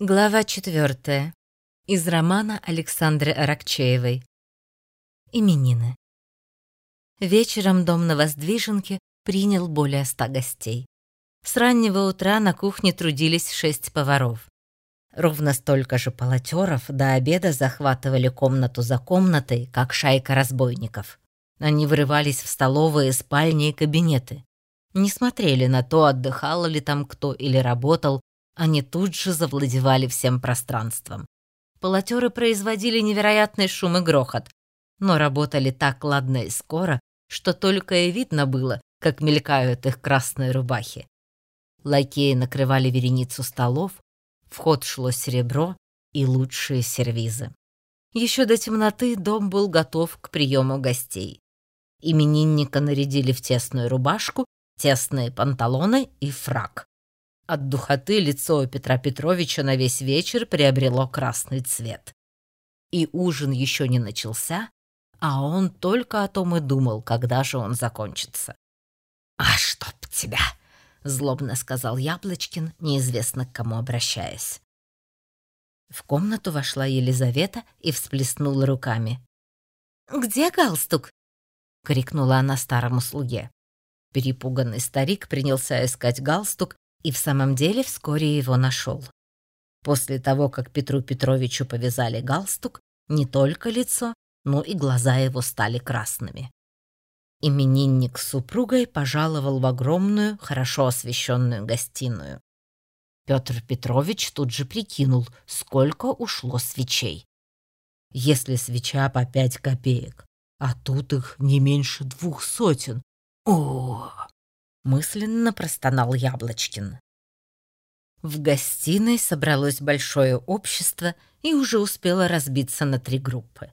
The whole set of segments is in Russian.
Глава четвертая. Из романа Александры Аракчеевой. Именины. Вечером дом на Воздвиженке принял более ста гостей. С раннего утра на кухне трудились шесть поваров. Ровно столько же полотеров до обеда захватывали комнату за комнатой, как шайка разбойников. Они врывались в столовые, спальни и кабинеты. Не смотрели на то, отдыхал ли там кто или работал, они тут же завладевали всем пространством. Полотеры производили невероятный шум и грохот, но работали так ладно и скоро, что только и видно было, как мелькают их красные рубахи. Лакеи накрывали вереницу столов, в ход шло серебро и лучшие сервизы. Еще до темноты дом был готов к приему гостей. Именинника нарядили в тесную рубашку, тесные панталоны и фрак. От духоты лицо Петра Петровича на весь вечер приобрело красный цвет. И ужин еще не начался, а он только о том и думал, когда же он закончится. «А чтоб тебя!» — злобно сказал Яблочкин, неизвестно к кому обращаясь. В комнату вошла Елизавета и всплеснула руками. «Где галстук?» — крикнула она старому слуге. Перепуганный старик принялся искать галстук, и в самом деле вскоре его нашел. После того, как Петру Петровичу повязали галстук, не только лицо, но и глаза его стали красными. Именинник с супругой пожаловал в огромную, хорошо освещенную гостиную. Петр Петрович тут же прикинул, сколько ушло свечей. Если свеча по пять копеек, а тут их не меньше двух сотен. О, мысленно простонал Яблочкин. В гостиной собралось большое общество и уже успело разбиться на три группы.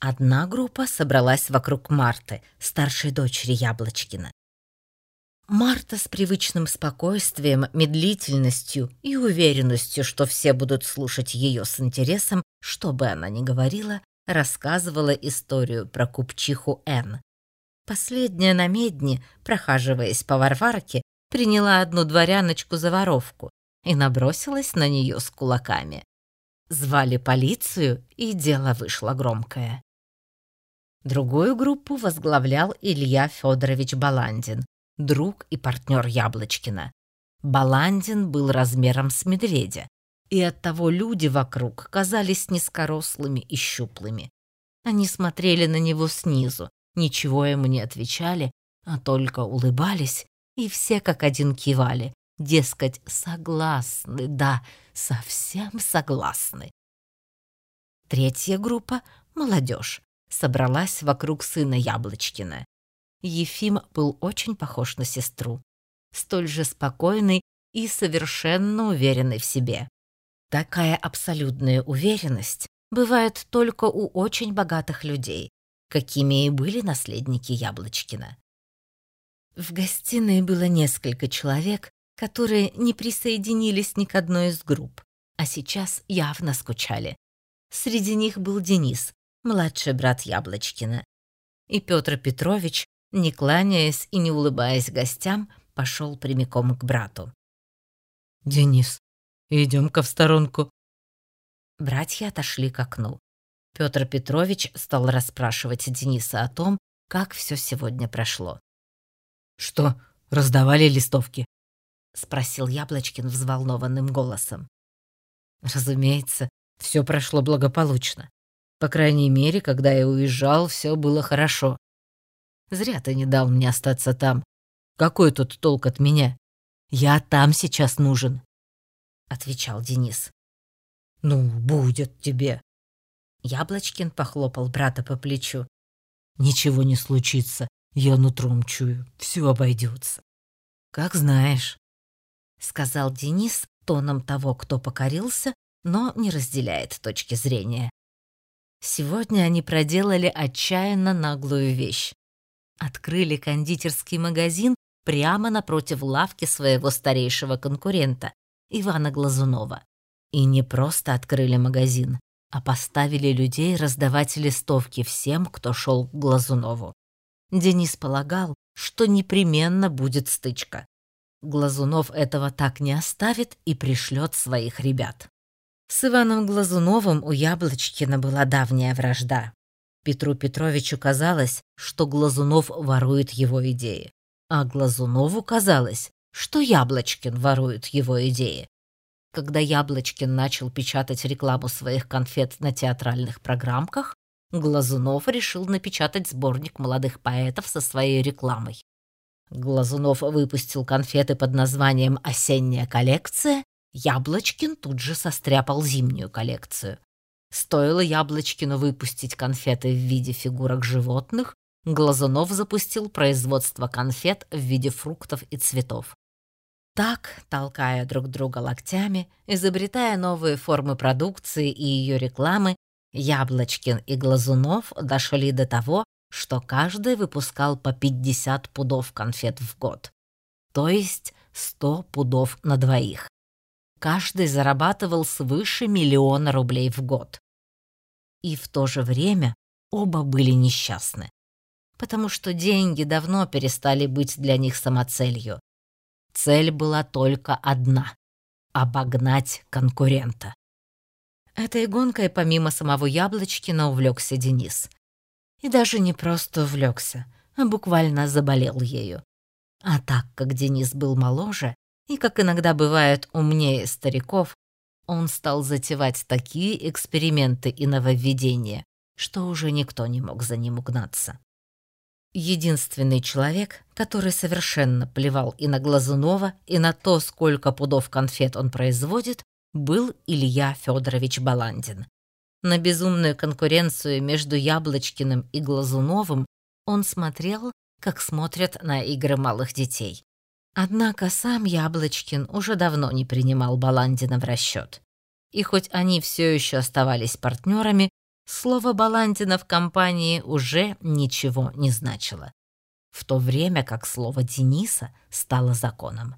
Одна группа собралась вокруг Марты, старшей дочери Яблочкина. Марта с привычным спокойствием, медлительностью и уверенностью, что все будут слушать ее с интересом, что бы она ни говорила, рассказывала историю про купчиху Н, Последняя на медне, прохаживаясь по Варварке, приняла одну дворяночку за воровку и набросилась на нее с кулаками. Звали полицию, и дело вышло громкое. Другую группу возглавлял Илья Федорович Баландин, друг и партнер Яблочкина. Баландин был размером с медведя, и оттого люди вокруг казались низкорослыми и щуплыми. Они смотрели на него снизу, ничего ему не отвечали, а только улыбались, и все как один кивали, дескать, согласны, да, совсем согласны. Третья группа — молодежь, собралась вокруг сына Яблочкина. Ефим был очень похож на сестру, столь же спокойный и совершенно уверенный в себе. Такая абсолютная уверенность бывает только у очень богатых людей, какими и были наследники Яблочкина. В гостиной было несколько человек, которые не присоединились ни к одной из групп, а сейчас явно скучали. Среди них был Денис, младший брат Яблочкина. И Петр Петрович, не кланяясь и не улыбаясь гостям, пошел прямиком к брату. «Денис, идем-ка в сторонку». Братья отошли к окну. Петр Петрович стал расспрашивать Дениса о том, как все сегодня прошло. «Что, раздавали листовки?» — спросил Яблочкин взволнованным голосом. «Разумеется, все прошло благополучно. По крайней мере, когда я уезжал, все было хорошо. Зря ты не дал мне остаться там. Какой тут толк от меня? Я там сейчас нужен», — отвечал Денис. «Ну, будет тебе», Яблочкин похлопал брата по плечу. «Ничего не случится, я нутром чую, все обойдется». «Как знаешь», — сказал Денис тоном того, кто покорился, но не разделяет точки зрения. Сегодня они проделали отчаянно наглую вещь. Открыли кондитерский магазин прямо напротив лавки своего старейшего конкурента, Ивана Глазунова. И не просто открыли магазин, а поставили людей раздавать листовки всем, кто шел к Глазунову. Денис полагал, что непременно будет стычка. Глазунов этого так не оставит и пришлет своих ребят. С Иваном Глазуновым у Яблочкина была давняя вражда. Петру Петровичу казалось, что Глазунов ворует его идеи, а Глазунову казалось, что Яблочкин ворует его идеи. Когда Яблочкин начал печатать рекламу своих конфет на театральных программках, Глазунов решил напечатать сборник молодых поэтов со своей рекламой. Глазунов выпустил конфеты под названием «Осенняя коллекция», Яблочкин тут же состряпал зимнюю коллекцию. Стоило Яблочкину выпустить конфеты в виде фигурок животных, Глазунов запустил производство конфет в виде фруктов и цветов. Так, толкая друг друга локтями, изобретая новые формы продукции и ее рекламы, Яблочкин и Глазунов дошли до того, что каждый выпускал по 50 пудов конфет в год. То есть 100 пудов на двоих. Каждый зарабатывал свыше миллиона рублей в год. И в то же время оба были несчастны, потому что деньги давно перестали быть для них самоцелью. Цель была только одна — обогнать конкурента. Этой гонкой помимо самого Яблочкина увлекся Денис — и даже не просто увлекся, а буквально заболел ею. А так как Денис был моложе и, как иногда бывает, умнее стариков, он стал затевать такие эксперименты и нововведения, что уже никто не мог за ним угнаться. Единственный человек, который совершенно плевал и на Глазунова, и на то, сколько пудов конфет он производит, был Илья Федорович Баландин, на безумную конкуренцию между Яблочкиным и Глазуновым он смотрел, как смотрят на игры малых детей. Однако сам Яблочкин уже давно не принимал Баландина в расчет. И хоть они все еще оставались партнерами, слово Баландина в компании уже ничего не значило. В то время как слово Дениса стало законом.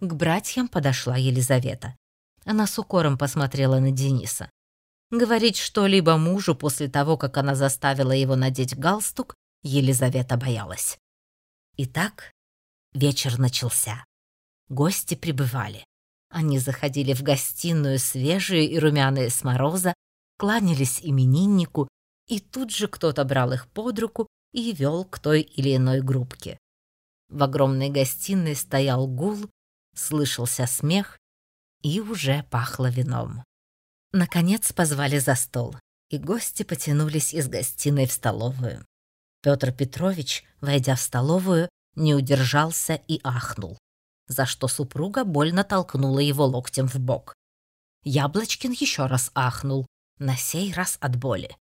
К братьям подошла Елизавета. Она с укором посмотрела на Дениса. Говорить что-либо мужу после того, как она заставила его надеть галстук, Елизавета боялась. Итак, вечер начался. Гости прибывали. Они заходили в гостиную свежие и румяные с мороза, кланялись имениннику, и тут же кто-то брал их под руку и вел к той или иной группке. В огромной гостиной стоял гул, слышался смех и уже пахло вином. Наконец позвали за стол, и гости потянулись из гостиной в столовую. Петр Петрович, войдя в столовую, не удержался и ахнул, за что супруга больно толкнула его локтем в бок. Яблочкин еще раз ахнул, на сей раз от боли.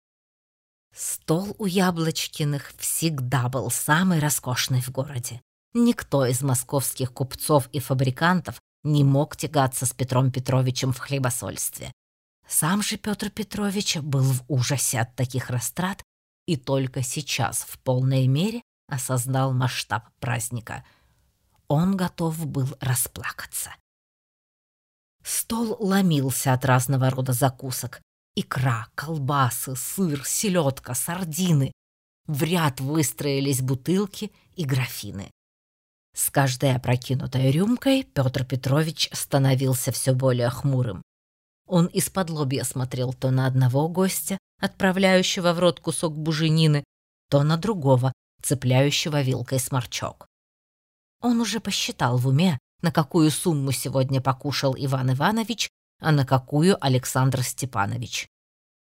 Стол у Яблочкиных всегда был самый роскошный в городе. Никто из московских купцов и фабрикантов не мог тягаться с Петром Петровичем в хлебосольстве. Сам же Петр Петрович был в ужасе от таких растрат и только сейчас в полной мере осознал масштаб праздника. Он готов был расплакаться. Стол ломился от разного рода закусок. Икра, колбасы, сыр, селедка, сардины. В ряд выстроились бутылки и графины. С каждой опрокинутой рюмкой Петр Петрович становился все более хмурым. Он из-под лобья смотрел то на одного гостя, отправляющего в рот кусок буженины, то на другого, цепляющего вилкой сморчок. Он уже посчитал в уме, на какую сумму сегодня покушал Иван Иванович, а на какую Александр Степанович.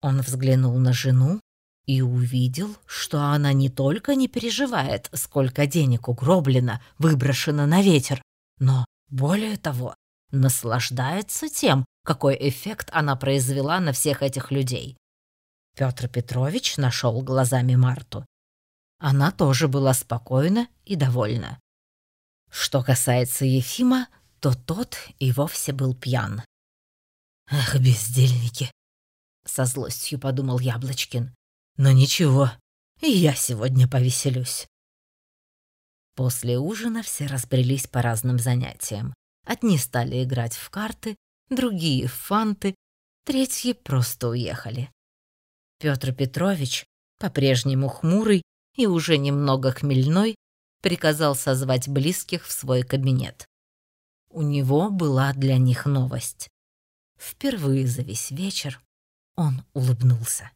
Он взглянул на жену и увидел, что она не только не переживает, сколько денег угроблено, выброшено на ветер, но, более того, наслаждается тем, какой эффект она произвела на всех этих людей. Петр Петрович нашел глазами Марту. Она тоже была спокойна и довольна. Что касается Ефима, то тот и вовсе был пьян. «Эх, бездельники!» — со злостью подумал Яблочкин. «Но ничего, я сегодня повеселюсь». После ужина все разбрелись по разным занятиям. Одни стали играть в карты, другие — в фанты, третьи просто уехали. Петр Петрович, по-прежнему хмурый и уже немного хмельной, приказал созвать близких в свой кабинет. У него была для них новость. Впервые за весь вечер он улыбнулся.